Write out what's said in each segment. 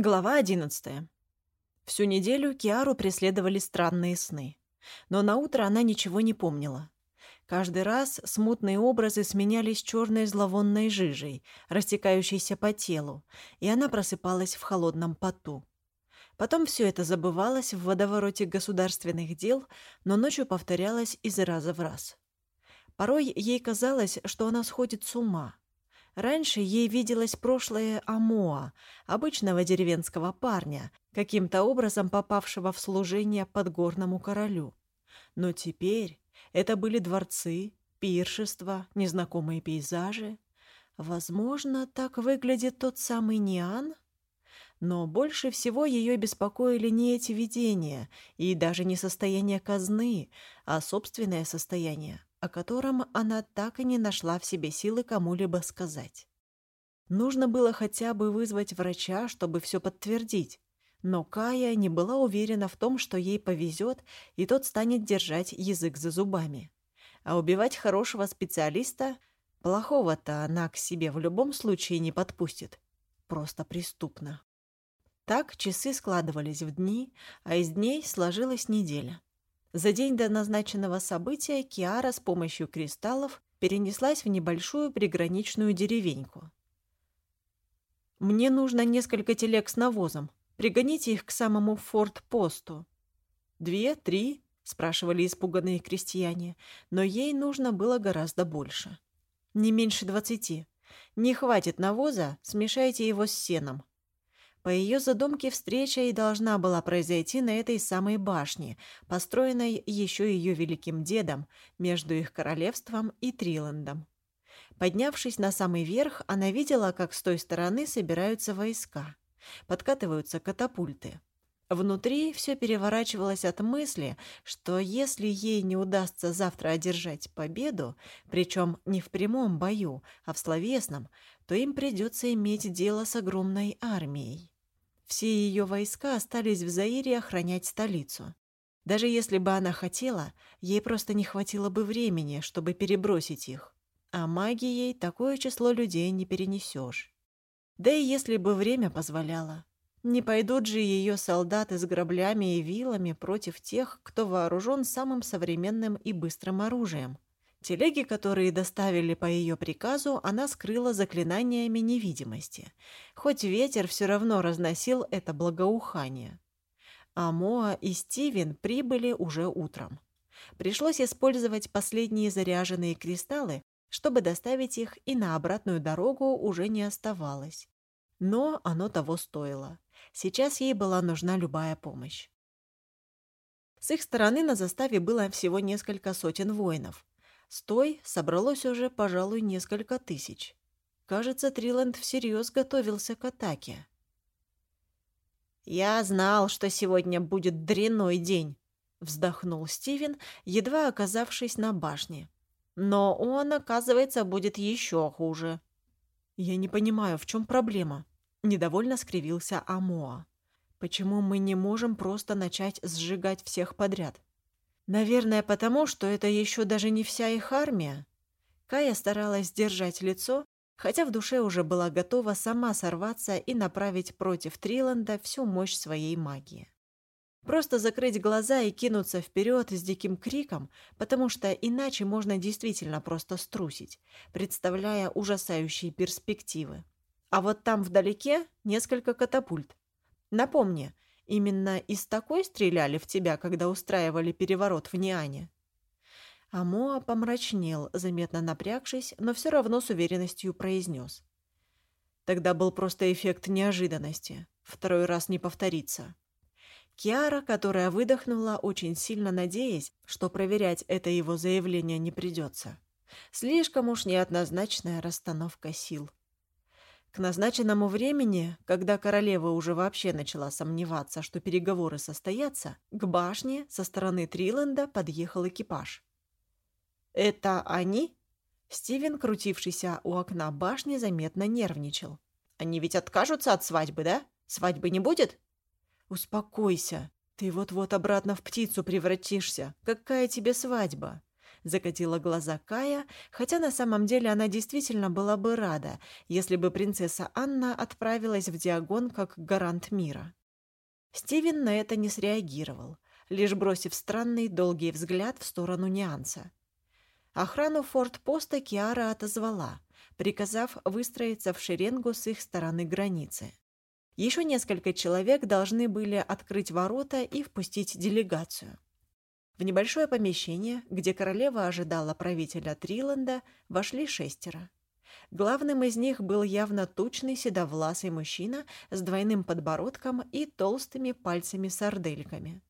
Глава одиннадцатая. Всю неделю Киару преследовали странные сны. Но на утро она ничего не помнила. Каждый раз смутные образы сменялись черной зловонной жижей, растекающейся по телу, и она просыпалась в холодном поту. Потом все это забывалось в водовороте государственных дел, но ночью повторялось из раза в раз. Порой ей казалось, что она сходит с ума – Раньше ей виделось прошлое Амоа, обычного деревенского парня, каким-то образом попавшего в служение подгорному королю. Но теперь это были дворцы, пиршества, незнакомые пейзажи. Возможно, так выглядит тот самый Ниан? Но больше всего ее беспокоили не эти видения и даже не состояние казны, а собственное состояние о котором она так и не нашла в себе силы кому-либо сказать. Нужно было хотя бы вызвать врача, чтобы все подтвердить, но Кая не была уверена в том, что ей повезет, и тот станет держать язык за зубами. А убивать хорошего специалиста, плохого-то она к себе в любом случае не подпустит. Просто преступно. Так часы складывались в дни, а из дней сложилась неделя. За день до назначенного события Киара с помощью кристаллов перенеслась в небольшую приграничную деревеньку. «Мне нужно несколько телег с навозом. Пригоните их к самому форт-посту». «Две? Три?» – спрашивали испуганные крестьяне, но ей нужно было гораздо больше. «Не меньше двадцати. Не хватит навоза, смешайте его с сеном. По ее задумке встреча и должна была произойти на этой самой башне, построенной еще ее великим дедом между их королевством и Триландом. Поднявшись на самый верх, она видела, как с той стороны собираются войска. Подкатываются катапульты. Внутри все переворачивалось от мысли, что если ей не удастся завтра одержать победу, причем не в прямом бою, а в словесном, то им придется иметь дело с огромной армией. Все ее войска остались в Заире охранять столицу. Даже если бы она хотела, ей просто не хватило бы времени, чтобы перебросить их. А магией такое число людей не перенесешь. Да и если бы время позволяло. Не пойдут же ее солдаты с граблями и вилами против тех, кто вооружен самым современным и быстрым оружием. Телеги, которые доставили по ее приказу, она скрыла заклинаниями невидимости, хоть ветер все равно разносил это благоухание. А Моа и Стивен прибыли уже утром. Пришлось использовать последние заряженные кристаллы, чтобы доставить их, и на обратную дорогу уже не оставалось. Но оно того стоило. Сейчас ей была нужна любая помощь. С их стороны на заставе было всего несколько сотен воинов. С той собралось уже, пожалуй, несколько тысяч. Кажется, Триланд всерьез готовился к атаке. «Я знал, что сегодня будет дрянной день», — вздохнул Стивен, едва оказавшись на башне. «Но он, оказывается, будет еще хуже». «Я не понимаю, в чем проблема?» Недовольно скривился Амоа. «Почему мы не можем просто начать сжигать всех подряд?» «Наверное, потому, что это еще даже не вся их армия». Кая старалась держать лицо, хотя в душе уже была готова сама сорваться и направить против Триланда всю мощь своей магии. Просто закрыть глаза и кинуться вперед с диким криком, потому что иначе можно действительно просто струсить, представляя ужасающие перспективы. А вот там вдалеке несколько катапульт. Напомни, именно из такой стреляли в тебя, когда устраивали переворот в Ниане?» Амоа помрачнел, заметно напрягшись, но все равно с уверенностью произнес. Тогда был просто эффект неожиданности. Второй раз не повторится. Киара, которая выдохнула, очень сильно надеясь, что проверять это его заявление не придется. Слишком уж неоднозначная расстановка сил. К назначенному времени, когда королева уже вообще начала сомневаться, что переговоры состоятся, к башне со стороны Триленда подъехал экипаж. «Это они?» Стивен, крутившийся у окна башни, заметно нервничал. «Они ведь откажутся от свадьбы, да? Свадьбы не будет?» «Успокойся. Ты вот-вот обратно в птицу превратишься. Какая тебе свадьба? Закатила глаза Кая, хотя на самом деле она действительно была бы рада, если бы принцесса Анна отправилась в Диагон как гарант мира. Стивен на это не среагировал, лишь бросив странный долгий взгляд в сторону Нюанса. Охрану форт-поста Киара отозвала, приказав выстроиться в шеренгу с их стороны границы. Еще несколько человек должны были открыть ворота и впустить делегацию. В небольшое помещение, где королева ожидала правителя Триланда, вошли шестеро. Главным из них был явно тучный седовласый мужчина с двойным подбородком и толстыми пальцами-сардельками.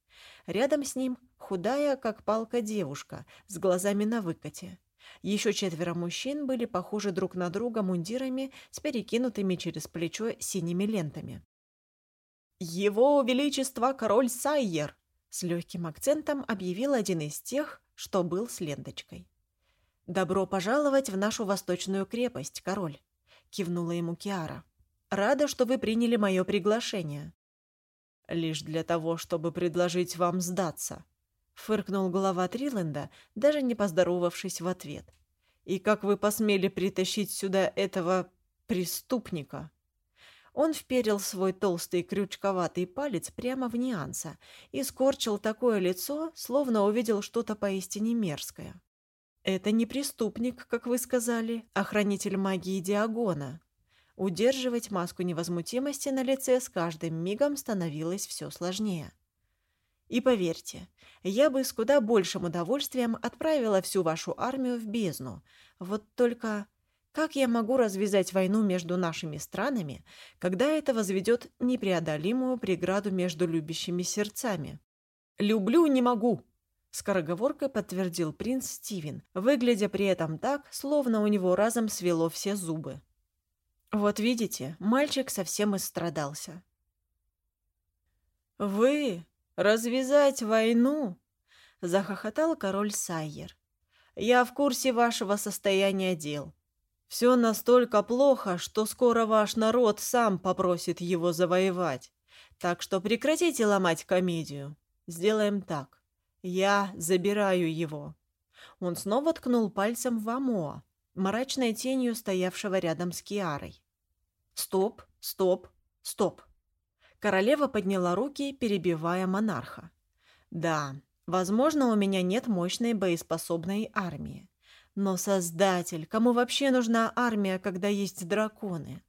Рядом с ним худая, как палка девушка, с глазами на выкате. Еще четверо мужчин были похожи друг на друга мундирами с перекинутыми через плечо синими лентами. «Его Величество король Сайер!» С легким акцентом объявил один из тех, что был с ленточкой. «Добро пожаловать в нашу восточную крепость, король», — кивнула ему Киара. «Рада, что вы приняли мое приглашение». «Лишь для того, чтобы предложить вам сдаться», — фыркнул глава Триленда, даже не поздоровавшись в ответ. «И как вы посмели притащить сюда этого преступника?» Он вперил свой толстый крючковатый палец прямо в Нианса и скорчил такое лицо, словно увидел что-то поистине мерзкое. «Это не преступник, как вы сказали, а хранитель магии Диагона». Удерживать маску невозмутимости на лице с каждым мигом становилось все сложнее. И поверьте, я бы с куда большим удовольствием отправила всю вашу армию в бездну. Вот только как я могу развязать войну между нашими странами, когда это возведет непреодолимую преграду между любящими сердцами? «Люблю, не могу!» — скороговоркой подтвердил принц Стивен, выглядя при этом так, словно у него разом свело все зубы. Вот видите, мальчик совсем истрадался. «Вы? Развязать войну?» — захохотал король Сайер. «Я в курсе вашего состояния дел. Все настолько плохо, что скоро ваш народ сам попросит его завоевать. Так что прекратите ломать комедию. Сделаем так. Я забираю его». Он снова ткнул пальцем в Амоа, мрачной тенью стоявшего рядом с Киарой. «Стоп, стоп, стоп!» Королева подняла руки, перебивая монарха. «Да, возможно, у меня нет мощной боеспособной армии. Но, Создатель, кому вообще нужна армия, когда есть драконы?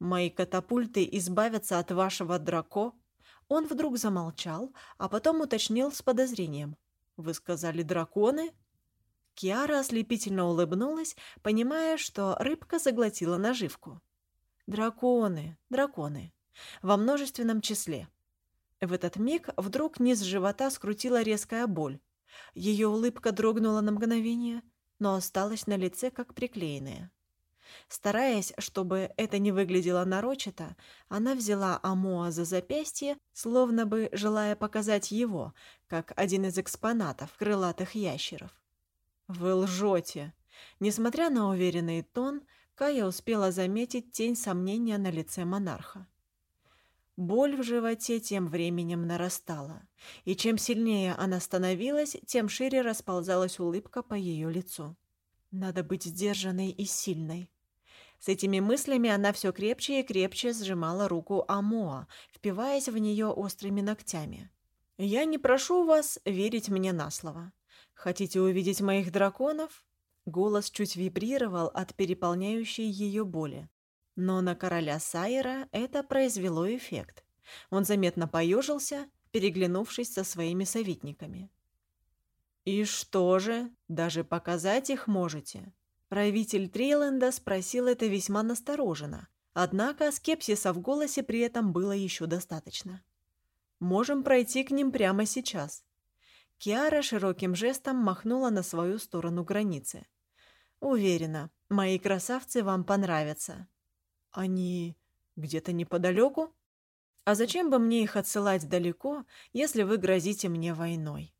Мои катапульты избавятся от вашего драко? Он вдруг замолчал, а потом уточнил с подозрением. Вы сказали драконы? Киара ослепительно улыбнулась, понимая, что рыбка заглотила наживку. Драконы, драконы. Во множественном числе. В этот миг вдруг низ живота скрутила резкая боль. Ее улыбка дрогнула на мгновение, но осталась на лице как приклеенная. Стараясь, чтобы это не выглядело нарочито, она взяла Амоа за запястье, словно бы желая показать его, как один из экспонатов крылатых ящеров. «Вы лжете!» Несмотря на уверенный тон, Кая успела заметить тень сомнения на лице монарха. Боль в животе тем временем нарастала, и чем сильнее она становилась, тем шире расползалась улыбка по ее лицу. Надо быть сдержанной и сильной. С этими мыслями она все крепче и крепче сжимала руку Амоа, впиваясь в нее острыми ногтями. «Я не прошу вас верить мне на слово. Хотите увидеть моих драконов?» Голос чуть вибрировал от переполняющей ее боли. Но на короля Сайера это произвело эффект. Он заметно поежился, переглянувшись со своими советниками. «И что же, даже показать их можете?» Правитель Трейленда спросил это весьма настороженно, однако скепсиса в голосе при этом было еще достаточно. «Можем пройти к ним прямо сейчас». Киара широким жестом махнула на свою сторону границы. «Уверена, мои красавцы вам понравятся». Они где-то неподалеку? А зачем бы мне их отсылать далеко, если вы грозите мне войной?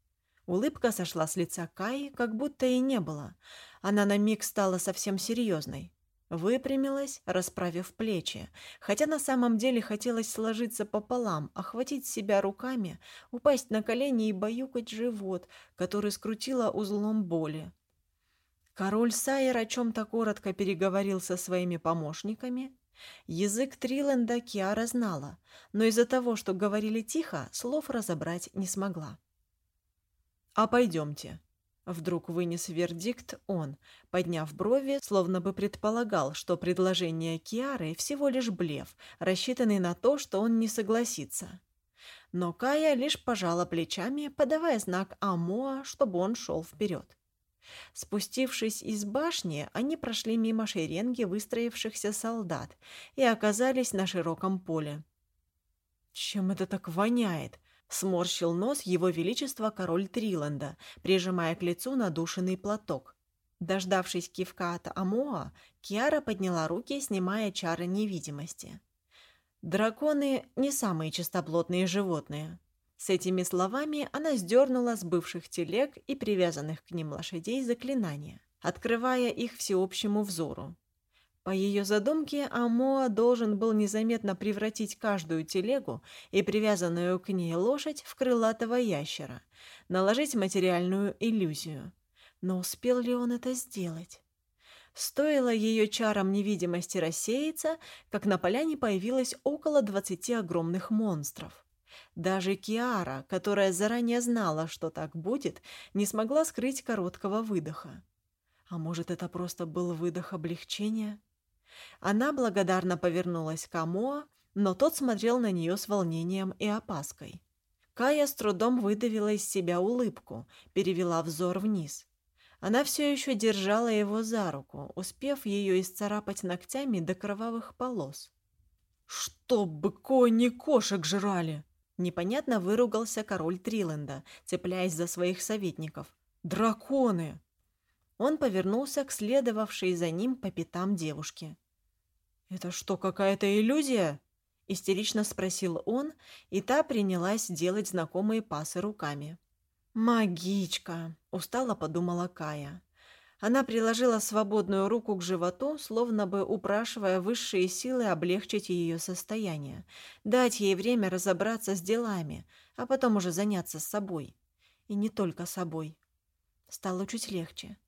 Улыбка сошла с лица Каи, как будто и не было. Она на миг стала совсем серьезной. Выпрямилась, расправив плечи, хотя на самом деле хотелось сложиться пополам, охватить себя руками, упасть на колени и баюкать живот, который скрутило узлом боли. Король Сайер о чем-то коротко переговорил со своими помощниками. Язык Триленда Киара знала, но из-за того, что говорили тихо, слов разобрать не смогла. «А пойдемте», Вдруг вынес вердикт он, подняв брови, словно бы предполагал, что предложение Киары всего лишь блеф, рассчитанный на то, что он не согласится. Но Кая лишь пожала плечами, подавая знак Амоа, чтобы он шел вперед. Спустившись из башни, они прошли мимо шеренги выстроившихся солдат и оказались на широком поле. «Чем это так воняет?» Сморщил нос его величество король Триланда, прижимая к лицу надушенный платок. Дождавшись кивка от Амоа, Киара подняла руки, снимая чары невидимости. «Драконы — не самые чистоплотные животные». С этими словами она сдернула с бывших телег и привязанных к ним лошадей заклинания, открывая их всеобщему взору. По ее задумке, Амоа должен был незаметно превратить каждую телегу и привязанную к ней лошадь в крылатого ящера, наложить материальную иллюзию. Но успел ли он это сделать? Стоило ее чарам невидимости рассеяться, как на поляне появилось около двадцати огромных монстров. Даже Киара, которая заранее знала, что так будет, не смогла скрыть короткого выдоха. А может, это просто был выдох облегчения? Она благодарно повернулась к Амоа, но тот смотрел на нее с волнением и опаской. Кая с трудом выдавила из себя улыбку, перевела взор вниз. Она все еще держала его за руку, успев ее исцарапать ногтями до кровавых полос. «Чтобы кони кошек жрали!» Непонятно выругался король Триленда, цепляясь за своих советников. «Драконы!» Он повернулся к следовавшей за ним по пятам девушке. «Это что, какая-то иллюзия?» – истерично спросил он, и та принялась делать знакомые пасы руками. «Магичка!» – устало подумала Кая. Она приложила свободную руку к животу, словно бы упрашивая высшие силы облегчить ее состояние, дать ей время разобраться с делами, а потом уже заняться собой. И не только собой. Стало чуть легче.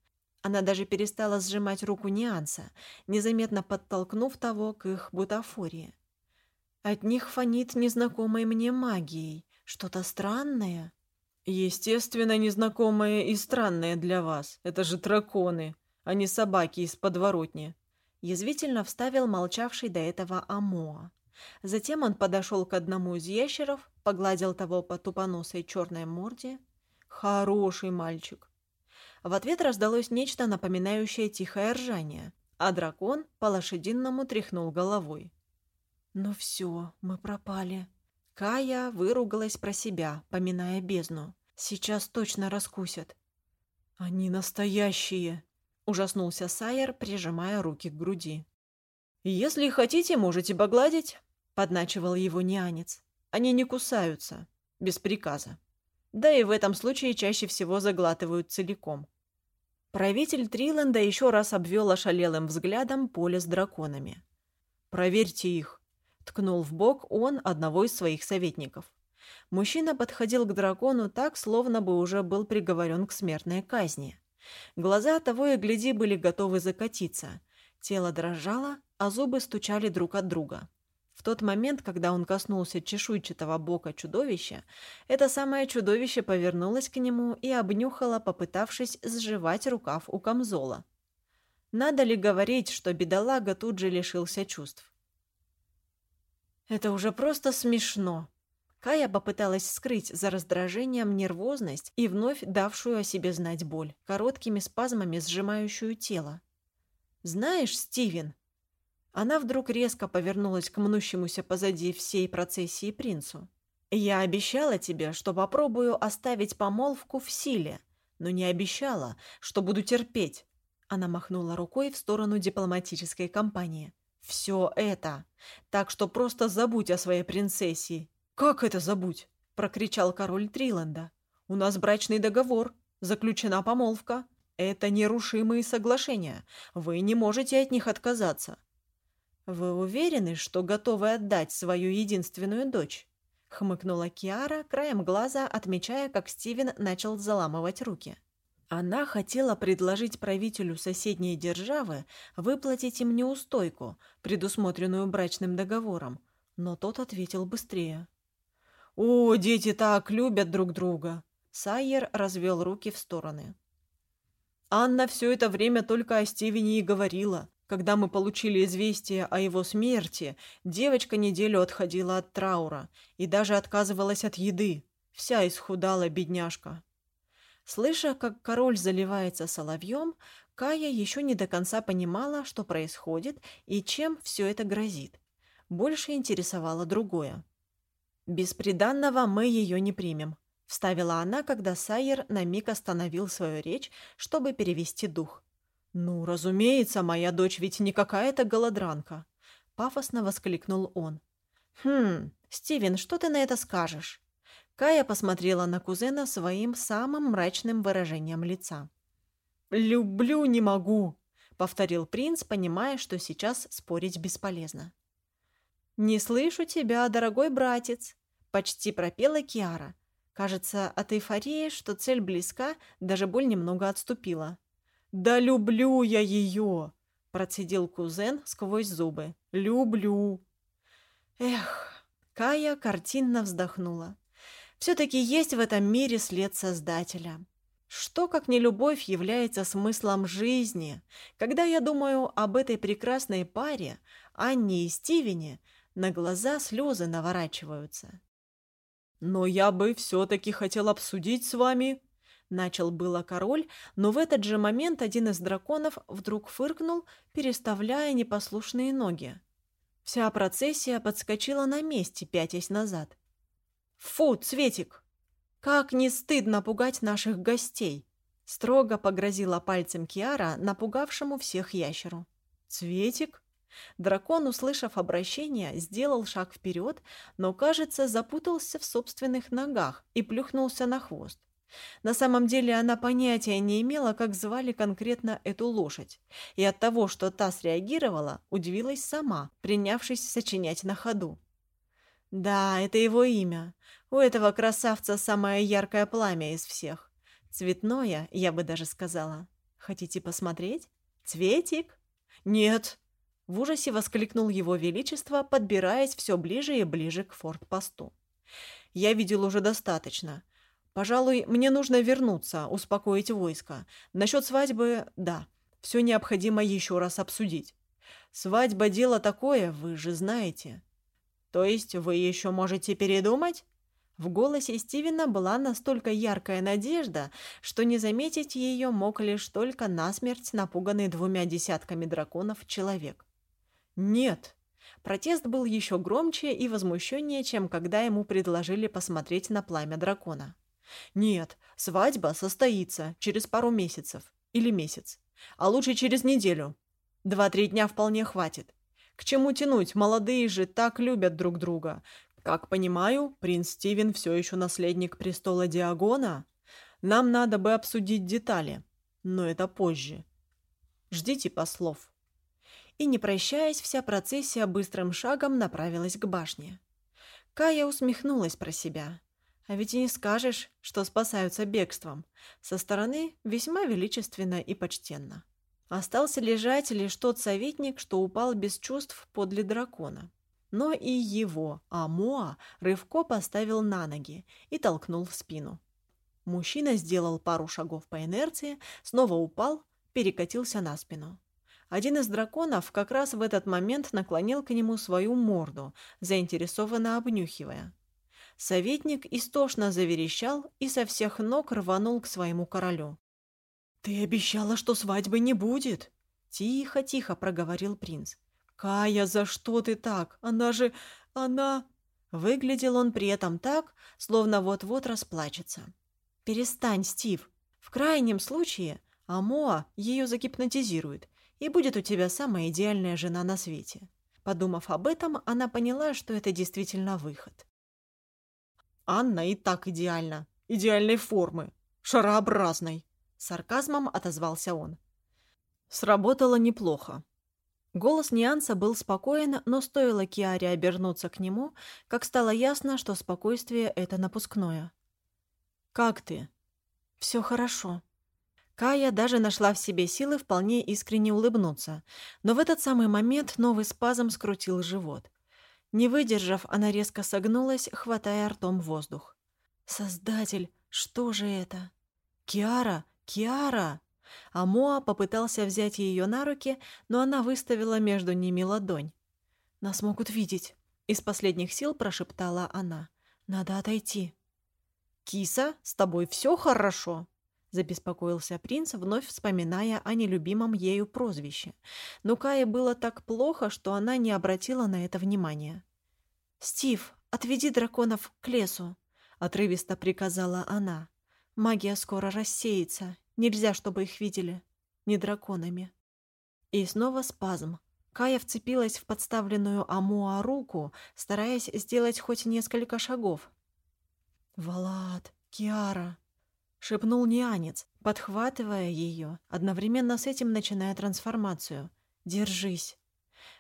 Она даже перестала сжимать руку Нианса, незаметно подтолкнув того к их бутафории. От них фонит незнакомой мне магией, что-то странное. Естественно, незнакомое и странное для вас. Это же драконы, а не собаки из подворотни. Язвительно вставил молчавший до этого Амоа. Затем он подошел к одному из ящеров, погладил того по тупоносой черной морде. Хороший мальчик. В ответ раздалось нечто напоминающее тихое ржание, а дракон по-лошадиному тряхнул головой. «Ну все, мы пропали». Кая выругалась про себя, поминая бездну. «Сейчас точно раскусят». «Они настоящие!» – ужаснулся Сайер, прижимая руки к груди. «Если хотите, можете погладить», – подначивал его нянец. «Они не кусаются, без приказа. Да и в этом случае чаще всего заглатывают целиком. Правитель Триленда еще раз обвел ошалелым взглядом поле с драконами. «Проверьте их», — ткнул в бок он одного из своих советников. Мужчина подходил к дракону так, словно бы уже был приговорен к смертной казни. Глаза того и гляди были готовы закатиться. Тело дрожало, а зубы стучали друг от друга. В тот момент, когда он коснулся чешуйчатого бока чудовища, это самое чудовище повернулось к нему и обнюхало, попытавшись сживать рукав у камзола. Надо ли говорить, что бедолага тут же лишился чувств? Это уже просто смешно. Кая попыталась скрыть за раздражением нервозность и вновь давшую о себе знать боль, короткими спазмами сжимающую тело. «Знаешь, Стивен», она вдруг резко повернулась к мнущемуся позади всей процессии принцу. «Я обещала тебе, что попробую оставить помолвку в силе, но не обещала, что буду терпеть». Она махнула рукой в сторону дипломатической компании. «Все это. Так что просто забудь о своей принцессе». «Как это забудь?» – прокричал король Триланда. «У нас брачный договор. Заключена помолвка. Это нерушимые соглашения. Вы не можете от них отказаться. Вы уверены, что готовы отдать свою единственную дочь? Хмыкнула Киара, краем глаза отмечая, как Стивен начал заламывать руки. Она хотела предложить правителю соседней державы выплатить им неустойку, предусмотренную брачным договором, но тот ответил быстрее. «О, дети так любят друг друга!» Сайер развел руки в стороны. Анна все это время только о Стивене и говорила. Когда мы получили известие о его смерти, девочка неделю отходила от траура и даже отказывалась от еды. Вся исхудала бедняжка. Слыша, как король заливается соловьем, Кая еще не до конца понимала, что происходит и чем все это грозит. Больше интересовало другое. «Без приданного мы ее не примем», вставила она, когда Сайер на миг остановил свою речь, чтобы перевести дух. «Ну, разумеется, моя дочь ведь не какая-то голодранка», — пафосно воскликнул он. «Хм, Стивен, что ты на это скажешь?» Кая посмотрела на кузена своим самым мрачным выражением лица. «Люблю не могу», — повторил принц, понимая, что сейчас спорить бесполезно. «Не слышу тебя, дорогой братец», — почти пропела Киара, Кажется, от эйфории, что цель близка, даже боль немного отступила. «Да люблю я ее!» – процедил кузен сквозь зубы. «Люблю!» Эх, Кая картинно вздохнула. Все-таки есть в этом мире след Создателя. Что, как не любовь, является смыслом жизни? Когда я думаю об этой прекрасной паре, Анне и Стивене, на глаза слезы наворачиваются. «Но я бы все-таки хотел обсудить с вами...» Начал было король, но в этот же момент один из драконов вдруг фыркнул, переставляя непослушные ноги. Вся процессия подскочила на месте, пятясь назад. «Фу, Цветик! Как не стыдно пугать наших гостей!» Строго погрозила пальцем Киара, напугавшему всех ящеру. «Цветик?» Дракон, услышав обращение, сделал шаг вперед, но, кажется, запутался в собственных ногах и плюхнулся на хвост. На самом деле она понятия не имела, как звали конкретно эту лошадь, и от того, что та среагировала, удивилась сама, принявшись сочинять на ходу. «Да, это его имя. У этого красавца самое яркое пламя из всех. Цветное, я бы даже сказала. Хотите посмотреть? Цветик?» «Нет», в ужасе воскликнул его величество, подбираясь все ближе и ближе к фортпосту. «Я видел уже достаточно. Пожалуй, мне нужно вернуться, успокоить войско. Насчет свадьбы – да, все необходимо еще раз обсудить. Свадьба – дело такое, вы же знаете». «То есть вы еще можете передумать?» В голосе Стивена была настолько яркая надежда, что не заметить ее мог лишь только насмерть напуганный двумя десятками драконов человек. «Нет!» Протест был еще громче и возмущеннее, чем когда ему предложили посмотреть на пламя дракона. «Нет, свадьба состоится через пару месяцев. Или месяц. А лучше через неделю. Два-три дня вполне хватит. К чему тянуть? Молодые же так любят друг друга. Как понимаю, принц Стивен все еще наследник престола Диагона. Нам надо бы обсудить детали. Но это позже. Ждите послов» и, не прощаясь, вся процессия быстрым шагом направилась к башне. Кая усмехнулась про себя. А ведь и не скажешь, что спасаются бегством. Со стороны весьма величественно и почтенно. Остался лежать лишь тот советник, что упал без чувств подле дракона. Но и его, Амоа, рывко поставил на ноги и толкнул в спину. Мужчина сделал пару шагов по инерции, снова упал, перекатился на спину. Один из драконов как раз в этот момент наклонил к нему свою морду, заинтересованно обнюхивая. Советник истошно заверещал и со всех ног рванул к своему королю. «Ты обещала, что свадьбы не будет!» Тихо-тихо проговорил принц. «Кая, за что ты так? Она же... она...» Выглядел он при этом так, словно вот-вот расплачется. «Перестань, Стив. В крайнем случае Амоа ее загипнотизирует, и будет у тебя самая идеальная жена на свете. Подумав об этом, она поняла, что это действительно выход. Анна и так идеальна. Идеальной формы. Шарообразной. Сарказмом отозвался он. Сработало неплохо. Голос Нианса был спокоен, но стоило Киаре обернуться к нему, как стало ясно, что спокойствие — это напускное. «Как ты?» «Все хорошо». Кая даже нашла в себе силы вполне искренне улыбнуться, но в этот самый момент новый спазм скрутил живот. Не выдержав, она резко согнулась, хватая ртом воздух. «Создатель, что же это?» «Киара! Киара!» А Моа попытался взять ее на руки, но она выставила между ними ладонь. «Нас могут видеть», — из последних сил прошептала она. «Надо отойти». «Киса, с тобой все хорошо?» — забеспокоился принц, вновь вспоминая о нелюбимом ею прозвище. Но Кае было так плохо, что она не обратила на это внимания. «Стив, отведи драконов к лесу», — отрывисто приказала она. «Магия скоро рассеется, Нельзя, чтобы их видели. Не драконами. И снова спазм. Кая вцепилась в подставленную Амуа руку, стараясь сделать хоть несколько шагов. «Валад, Киара!» — шепнул Нианец, подхватывая ее, одновременно с этим начиная трансформацию. «Держись!»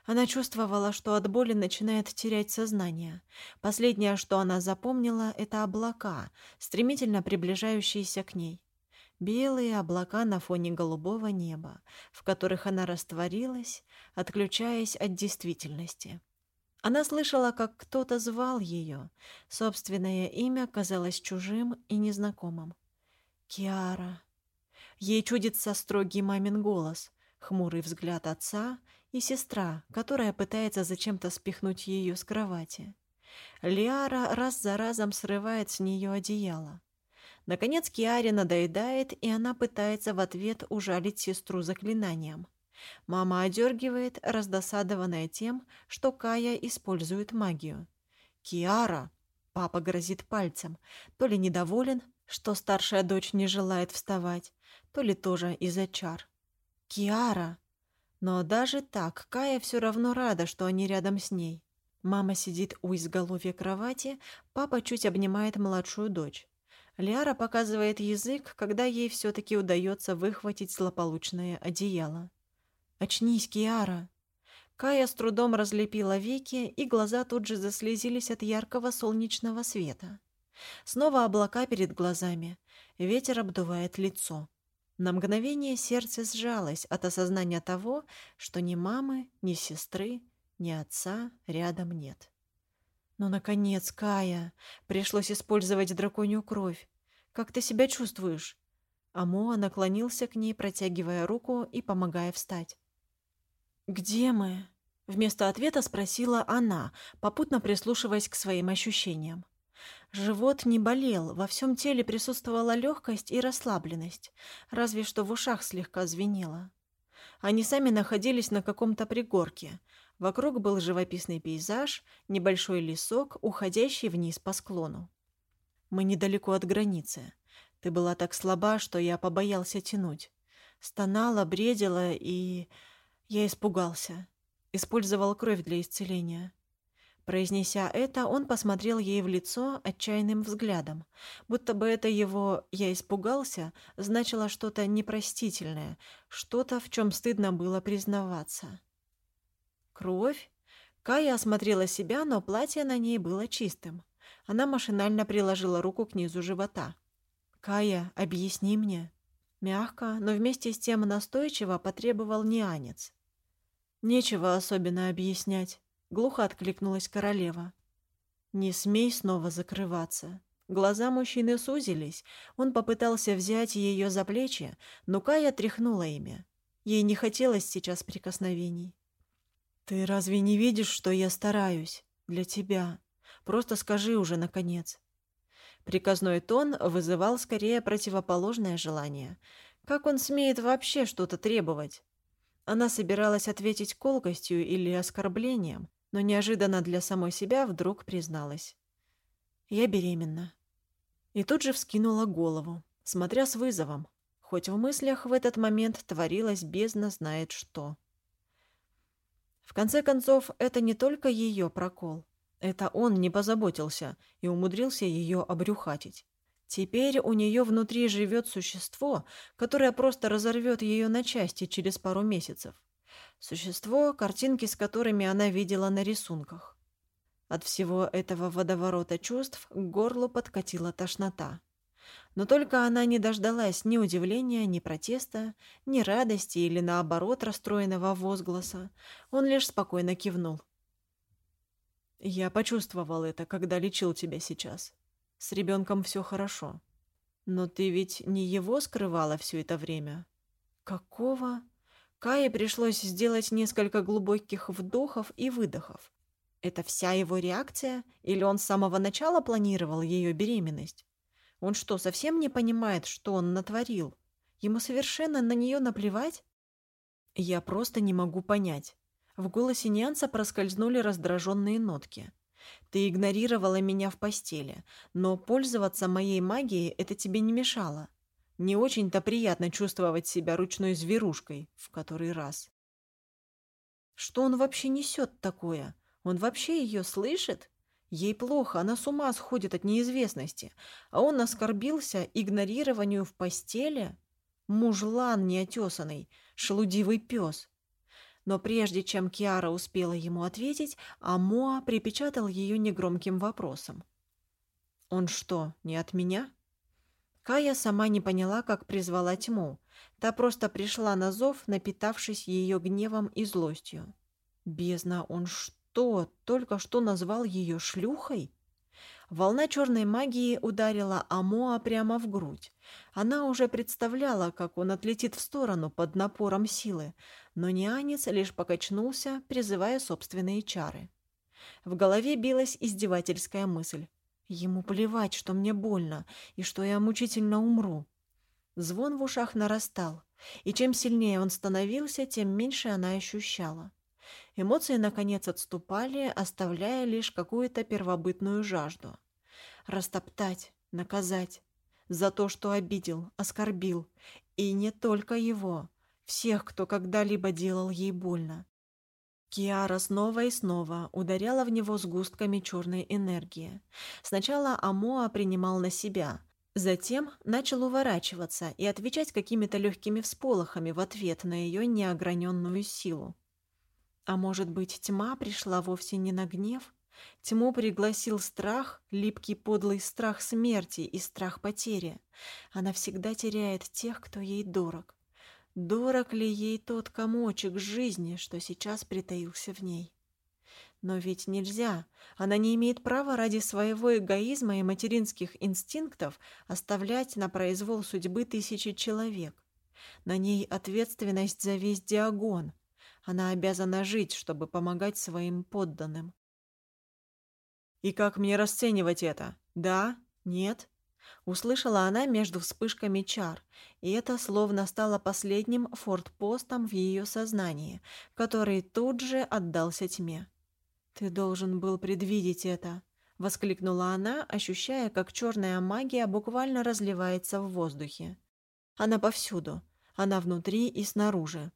Она чувствовала, что от боли начинает терять сознание. Последнее, что она запомнила, — это облака, стремительно приближающиеся к ней. Белые облака на фоне голубого неба, в которых она растворилась, отключаясь от действительности. Она слышала, как кто-то звал ее. Собственное имя казалось чужим и незнакомым. «Киара». Ей чудится строгий мамин голос, хмурый взгляд отца и сестра, которая пытается зачем-то спихнуть ее с кровати. Лиара раз за разом срывает с нее одеяло. Наконец Киаре надоедает, и она пытается в ответ ужалить сестру заклинанием. Мама одергивает, раздосадованная тем, что Кая использует магию. «Киара!» — папа грозит пальцем, то ли недоволен, что старшая дочь не желает вставать, то ли тоже из-за чар. «Киара!» Но даже так Кая все равно рада, что они рядом с ней. Мама сидит у изголовья кровати, папа чуть обнимает младшую дочь. Лиара показывает язык, когда ей все-таки удается выхватить злополучное одеяло. «Очнись, Киара!» Кая с трудом разлепила веки, и глаза тут же заслезились от яркого солнечного света. Снова облака перед глазами, ветер обдувает лицо. На мгновение сердце сжалось от осознания того, что ни мамы, ни сестры, ни отца рядом нет. «Ну, наконец, Кая! Пришлось использовать драконью кровь. Как ты себя чувствуешь?» Амоа наклонился к ней, протягивая руку и помогая встать. «Где мы?» Вместо ответа спросила она, попутно прислушиваясь к своим ощущениям. Живот не болел, во всем теле присутствовала легкость и расслабленность, разве что в ушах слегка звенело. Они сами находились на каком-то пригорке, Вокруг был живописный пейзаж, небольшой лесок, уходящий вниз по склону. Мы недалеко от границы. Ты была так слаба, что я побоялся тянуть. Стонала, бредила, и... Я испугался. Использовал кровь для исцеления. Произнеся это, он посмотрел ей в лицо отчаянным взглядом, будто бы это его «я испугался» значило что-то непростительное, что-то, в чем стыдно было признаваться. Кровь? Кая осмотрела себя, но платье на ней было чистым. Она машинально приложила руку к низу живота. «Кая, объясни мне». Мягко, но вместе с тем настойчиво потребовал неанец. «Нечего особенно объяснять», — глухо откликнулась королева. «Не смей снова закрываться». Глаза мужчины сузились. Он попытался взять ее за плечи, но Кая тряхнула ими. Ей не хотелось сейчас прикосновений. «Ты разве не видишь, что я стараюсь? Для тебя. Просто скажи уже, наконец». Приказной тон вызывал скорее противоположное желание. Как он смеет вообще что-то требовать? Она собиралась ответить колкостью или оскорблением, но неожиданно для самой себя вдруг призналась. «Я беременна». И тут же вскинула голову, смотря с вызовом, хоть в мыслях в этот момент творилось бездна знает что. В конце концов, это не только ее прокол. Это он не позаботился и умудрился ее обрюхатить. Теперь у нее внутри живет существо, которое просто разорвет ее на части через пару месяцев. Существо, картинки с которыми она видела на рисунках. От всего этого водоворота чувств к горлу подкатила тошнота. Но только она не дождалась ни удивления, ни протеста, ни радости или, наоборот, расстроенного возгласа. Он лишь спокойно кивнул. «Я почувствовал это, когда лечил тебя сейчас. С ребенком все хорошо. Но ты ведь не его скрывала все это время? Какого? Кае пришлось сделать несколько глубоких вдохов и выдохов. Это вся его реакция? Или он с самого начала планировал ее беременность? Он что, совсем не понимает, что он натворил? Ему совершенно на нее наплевать? Я просто не могу понять. В голосе Нянца проскользнули раздраженные нотки. Ты игнорировала меня в постели, но пользоваться моей магией это тебе не мешало. Не очень-то приятно чувствовать себя ручной зверушкой в который раз. Что он вообще несет такое? Он вообще ее слышит? Ей плохо, она с ума сходит от неизвестности, а он оскорбился игнорированию в постели? Мужлан неотесанный, шелудивый пес. Но прежде чем Киара успела ему ответить, Амоа припечатал ее негромким вопросом. «Он что, не от меня?» Кая сама не поняла, как призвала тьму. Та просто пришла на зов, напитавшись ее гневом и злостью. «Бездна, он что, только что назвал ее шлюхой?» Волна черной магии ударила Амоа прямо в грудь. Она уже представляла, как он отлетит в сторону под напором силы, но Нянец лишь покачнулся, призывая собственные чары. В голове билась издевательская мысль. Ему плевать, что мне больно и что я мучительно умру. Звон в ушах нарастал, и чем сильнее он становился, тем меньше она ощущала. Эмоции, наконец, отступали, оставляя лишь какую-то первобытную жажду. Растоптать, наказать. За то, что обидел, оскорбил. И не только его. Всех, кто когда-либо делал ей больно. Киара снова и снова ударяла в него сгустками черной энергии. Сначала Амоа принимал на себя, затем начал уворачиваться и отвечать какими-то легкими всполохами в ответ на ее неограненную силу. А может быть, тьма пришла вовсе не на гнев? Тьму пригласил страх, липкий подлый страх смерти и страх потери. Она всегда теряет тех, кто ей дорог. Дорог ли ей тот комочек жизни, что сейчас притаился в ней? Но ведь нельзя. Она не имеет права ради своего эгоизма и материнских инстинктов оставлять на произвол судьбы тысячи человек. На ней ответственность за весь Диагон. Она обязана жить, чтобы помогать своим подданным. «И как мне расценивать это? Да? Нет?» Услышала она между вспышками чар, и это словно стало последним фортпостом в ее сознании, который тут же отдался тьме. «Ты должен был предвидеть это», — воскликнула она, ощущая, как черная магия буквально разливается в воздухе. Она повсюду, она внутри и снаружи.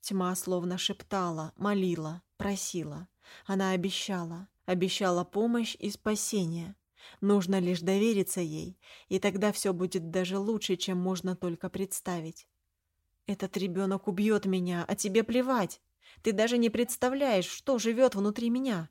Тьма словно шептала, молила, просила. Она обещала, обещала помощь и спасение. Нужно лишь довериться ей, и тогда все будет даже лучше, чем можно только представить. Этот ребенок убьет меня, а тебе плевать. Ты даже не представляешь, что живет внутри меня.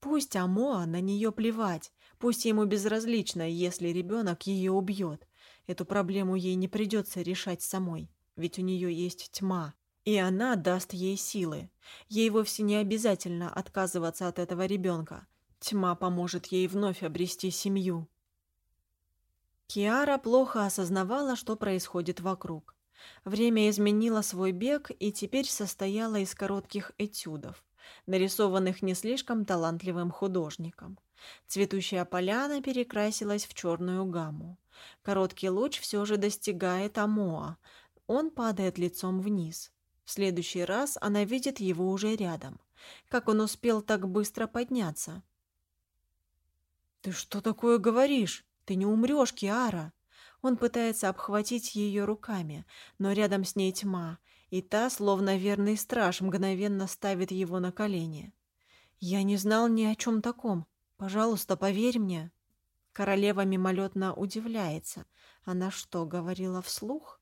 Пусть Амоа на нее плевать, пусть ему безразлично, если ребенок ее убьет. Эту проблему ей не придется решать самой, ведь у нее есть тьма, и она даст ей силы. Ей вовсе не обязательно отказываться от этого ребенка. Тьма поможет ей вновь обрести семью. Киара плохо осознавала, что происходит вокруг. Время изменило свой бег и теперь состояло из коротких этюдов, нарисованных не слишком талантливым художником. Цветущая поляна перекрасилась в черную гамму. Короткий луч все же достигает Амоа. Он падает лицом вниз. В следующий раз она видит его уже рядом. Как он успел так быстро подняться? «Ты что такое говоришь? Ты не умрешь, Киара!» Он пытается обхватить ее руками, но рядом с ней тьма, и та, словно верный страж, мгновенно ставит его на колени. «Я не знал ни о чем таком. Пожалуйста, поверь мне». Королева мимолетно удивляется. Она что, говорила вслух?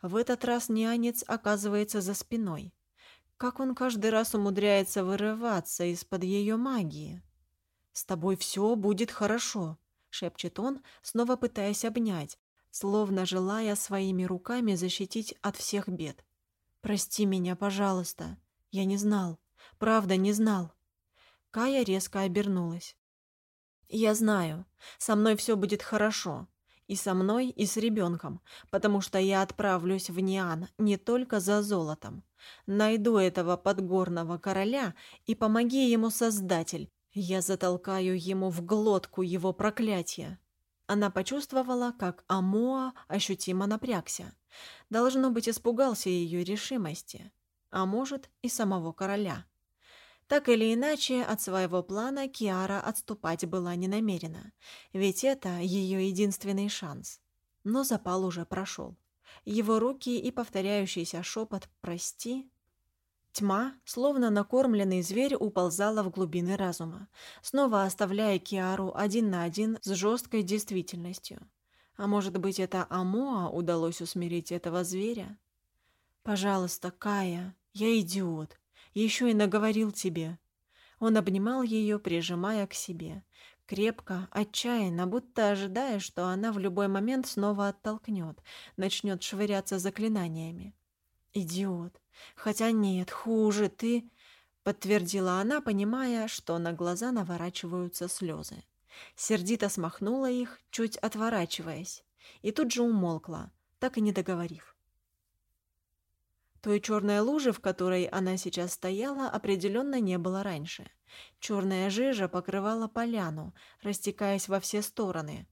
В этот раз нянец оказывается за спиной. Как он каждый раз умудряется вырываться из-под ее магии? «С тобой все будет хорошо», — шепчет он, снова пытаясь обнять, словно желая своими руками защитить от всех бед. «Прости меня, пожалуйста. Я не знал. Правда, не знал». Кая резко обернулась. «Я знаю, со мной все будет хорошо. И со мной, и с ребенком, потому что я отправлюсь в Ниан не только за золотом. Найду этого подгорного короля и помоги ему Создатель. Я затолкаю ему в глотку его проклятия». Она почувствовала, как Амоа ощутимо напрягся. Должно быть, испугался ее решимости. А может, и самого короля. Так или иначе, от своего плана Киара отступать была не намерена, ведь это ее единственный шанс. Но запал уже прошел. Его руки и повторяющийся шепот «прости» Тьма, словно накормленный зверь, уползала в глубины разума, снова оставляя Киару один на один с жесткой действительностью. А может быть, это Амоа удалось усмирить этого зверя? «Пожалуйста, Кая, я идиот. Еще и наговорил тебе». Он обнимал ее, прижимая к себе. Крепко, отчаянно, будто ожидая, что она в любой момент снова оттолкнет, начнет швыряться заклинаниями. «Идиот. Хотя нет, хуже ты...» — подтвердила она, понимая, что на глаза наворачиваются слезы. Сердито смахнула их, чуть отворачиваясь, и тут же умолкла, так и не договорив. Той черной лужи, в которой она сейчас стояла, определенно не было раньше. Черная жижа покрывала поляну, растекаясь во все стороны.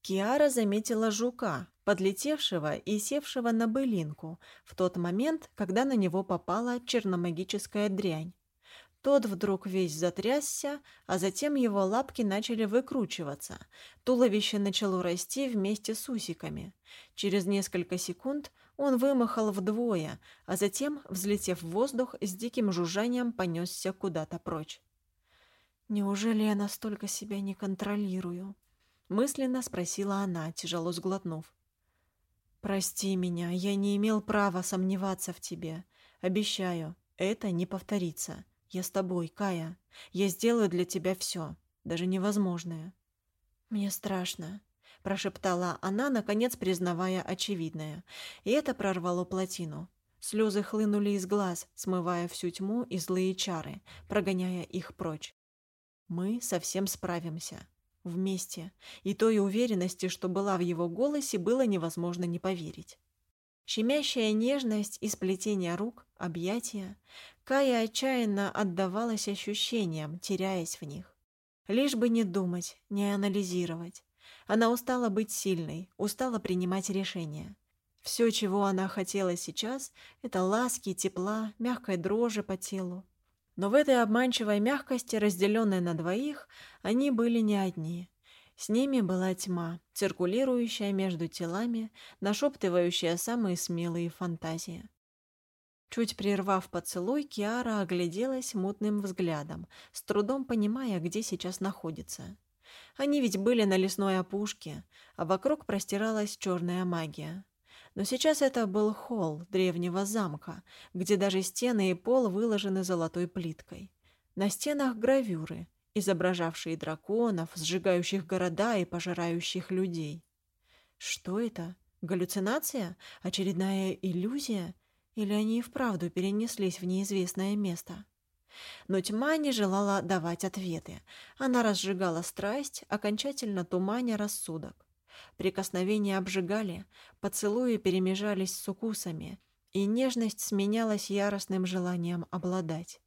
Киара заметила жука, подлетевшего и севшего на былинку в тот момент, когда на него попала черномагическая дрянь. Тот вдруг весь затрясся, а затем его лапки начали выкручиваться. Туловище начало расти вместе с усиками. Через несколько секунд он вымахал вдвое, а затем, взлетев в воздух, с диким жужжанием понесся куда-то прочь. «Неужели я настолько себя не контролирую?» — мысленно спросила она, тяжело сглотнув. «Прости меня, я не имел права сомневаться в тебе. Обещаю, это не повторится. Я с тобой, Кая. Я сделаю для тебя все, даже невозможное». «Мне страшно», — прошептала она, наконец признавая очевидное. И это прорвало плотину. Слезы хлынули из глаз, смывая всю тьму и злые чары, прогоняя их прочь. «Мы совсем справимся. Вместе. И той уверенности, что была в его голосе, было невозможно не поверить. Щемящая нежность и сплетение рук, объятия. Кая отчаянно отдавалась ощущениям, теряясь в них. Лишь бы не думать, не анализировать. Она устала быть сильной, устала принимать решения. Все, чего она хотела сейчас, это ласки, тепла, мягкой дрожи по телу, но в этой обманчивой мягкости, разделенной на двоих, они были не одни. С ними была тьма, циркулирующая между телами, нашептывающая самые смелые фантазии. Чуть прервав поцелуй, Киара огляделась мутным взглядом, с трудом понимая, где сейчас находится. Они ведь были на лесной опушке, а вокруг простиралась черная магия. Но сейчас это был холл древнего замка, где даже стены и пол выложены золотой плиткой. На стенах гравюры, изображавшие драконов, сжигающих города и пожирающих людей. Что это? Галлюцинация? Очередная иллюзия? Или они и вправду перенеслись в неизвестное место? Но тьма не желала давать ответы. Она разжигала страсть, окончательно туманя рассудок. Прикосновения обжигали, поцелуи перемежались с укусами, и нежность сменялась яростным желанием обладать.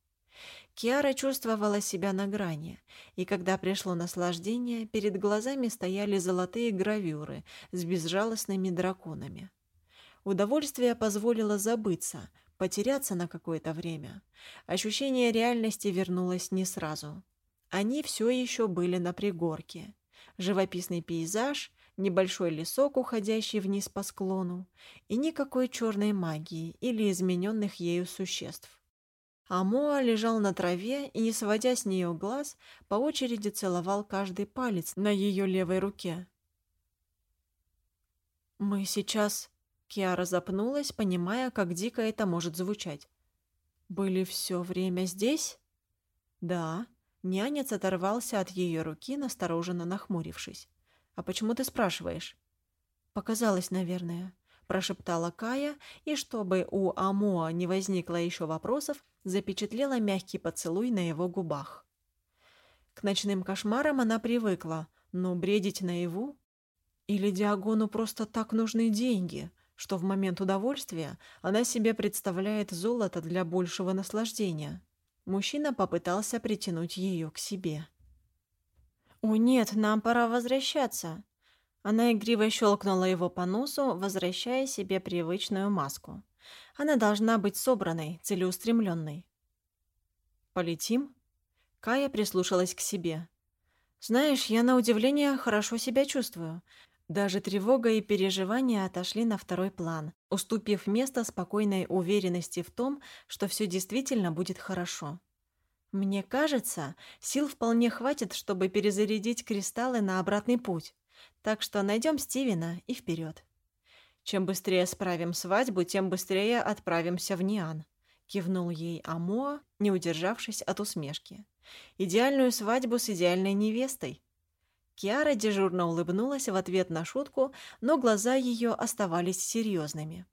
Киара чувствовала себя на грани, и когда пришло наслаждение, перед глазами стояли золотые гравюры с безжалостными драконами. Удовольствие позволило забыться, потеряться на какое-то время. Ощущение реальности вернулось не сразу. Они все еще были на пригорке. Живописный пейзаж, небольшой лесок, уходящий вниз по склону, и никакой черной магии или измененных ею существ. А Моа лежал на траве и, не сводя с нее глаз, по очереди целовал каждый палец на ее левой руке. «Мы сейчас...» Киара запнулась, понимая, как дико это может звучать. «Были все время здесь?» «Да». Нянец оторвался от ее руки, настороженно нахмурившись. «А почему ты спрашиваешь?» «Показалось, наверное», – прошептала Кая, и чтобы у Амоа не возникло еще вопросов, запечатлела мягкий поцелуй на его губах. К ночным кошмарам она привыкла, но бредить наяву? Или Диагону просто так нужны деньги, что в момент удовольствия она себе представляет золото для большего наслаждения? Мужчина попытался притянуть ее к себе. «О нет, нам пора возвращаться!» Она игриво щелкнула его по носу, возвращая себе привычную маску. Она должна быть собранной, целеустремленной. «Полетим?» Кая прислушалась к себе. «Знаешь, я на удивление хорошо себя чувствую. Даже тревога и переживания отошли на второй план, уступив место спокойной уверенности в том, что все действительно будет хорошо. Мне кажется, сил вполне хватит, чтобы перезарядить кристаллы на обратный путь. Так что найдем Стивена и вперед. Чем быстрее справим свадьбу, тем быстрее отправимся в Ниан. Кивнул ей Амоа, не удержавшись от усмешки. Идеальную свадьбу с идеальной невестой. Киара дежурно улыбнулась в ответ на шутку, но глаза ее оставались серьезными.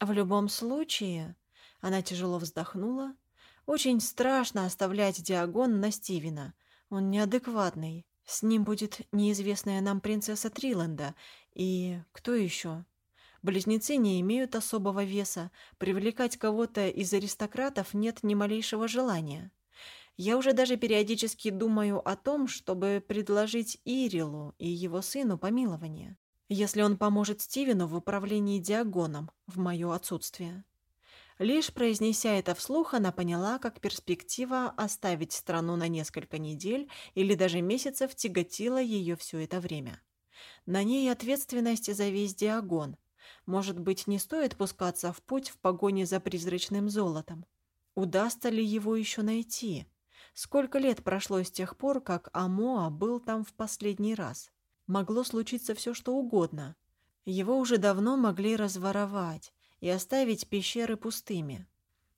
В любом случае, она тяжело вздохнула. Очень страшно оставлять Диагон на Стивена. Он неадекватный. С ним будет неизвестная нам принцесса Триленда. И кто еще? Близнецы не имеют особого веса. Привлекать кого-то из аристократов нет ни малейшего желания. Я уже даже периодически думаю о том, чтобы предложить Ирилу и его сыну помилование, если он поможет Стивену в управлении Диагоном в мое отсутствие. Лишь произнеся это вслух, она поняла, как перспектива оставить страну на несколько недель или даже месяцев тяготила ее все это время. На ней ответственность за весь Диагон. Может быть, не стоит пускаться в путь в погоне за призрачным золотом? Удастся ли его еще найти? Сколько лет прошло с тех пор, как Амоа был там в последний раз? Могло случиться все, что угодно. Его уже давно могли разворовать и оставить пещеры пустыми.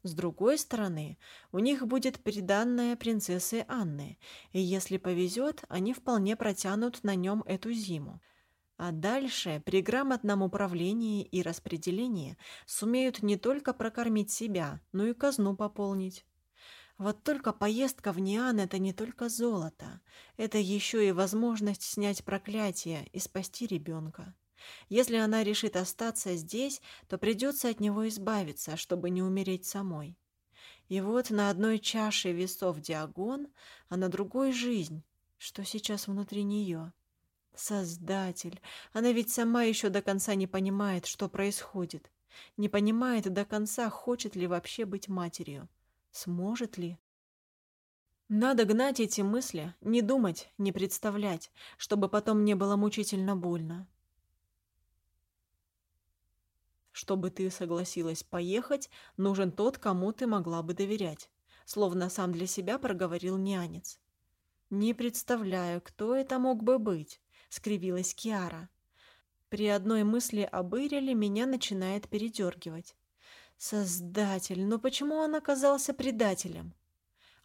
С другой стороны, у них будет приданная принцессы Анны, и если повезет, они вполне протянут на нем эту зиму. А дальше, при грамотном управлении и распределении, сумеют не только прокормить себя, но и казну пополнить. Вот только поездка в Ниан — это не только золото. Это еще и возможность снять проклятие и спасти ребенка. Если она решит остаться здесь, то придется от него избавиться, чтобы не умереть самой. И вот на одной чаше весов диагон, а на другой — жизнь. Что сейчас внутри нее? Создатель. Она ведь сама еще до конца не понимает, что происходит. Не понимает до конца, хочет ли вообще быть матерью. Сможет ли? Надо гнать эти мысли, не думать, не представлять, чтобы потом не было мучительно больно. Чтобы ты согласилась поехать, нужен тот, кому ты могла бы доверять, словно сам для себя проговорил нянец. Не представляю, кто это мог бы быть, скривилась Киара. При одной мысли об Иреле меня начинает передергивать. Создатель, но почему он оказался предателем?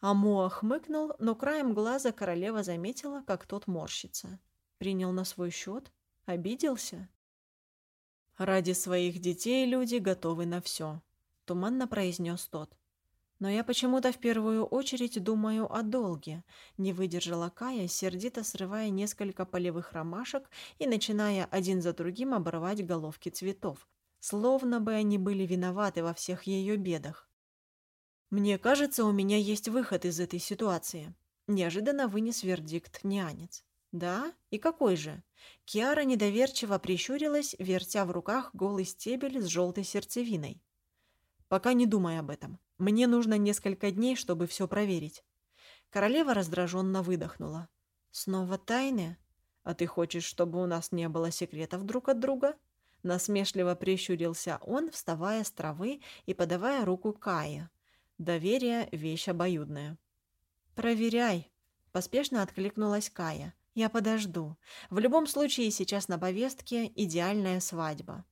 Амоа хмыкнул, но краем глаза королева заметила, как тот морщится. Принял на свой счет? Обиделся? «Ради своих детей люди готовы на все», — туманно произнес тот. «Но я почему-то в первую очередь думаю о долге», — не выдержала Кая, сердито срывая несколько полевых ромашек и начиная один за другим обрывать головки цветов, словно бы они были виноваты во всех ее бедах. «Мне кажется, у меня есть выход из этой ситуации», – неожиданно вынес вердикт нянец. «Да? И какой же?» Киара недоверчиво прищурилась, вертя в руках голый стебель с желтой сердцевиной. «Пока не думай об этом. Мне нужно несколько дней, чтобы все проверить». Королева раздраженно выдохнула. «Снова тайны? А ты хочешь, чтобы у нас не было секретов друг от друга?» Насмешливо прищурился он, вставая с травы и подавая руку Кае. Доверие – вещь обоюдная. «Проверяй», – поспешно откликнулась Кая. «Я подожду. В любом случае сейчас на повестке идеальная свадьба.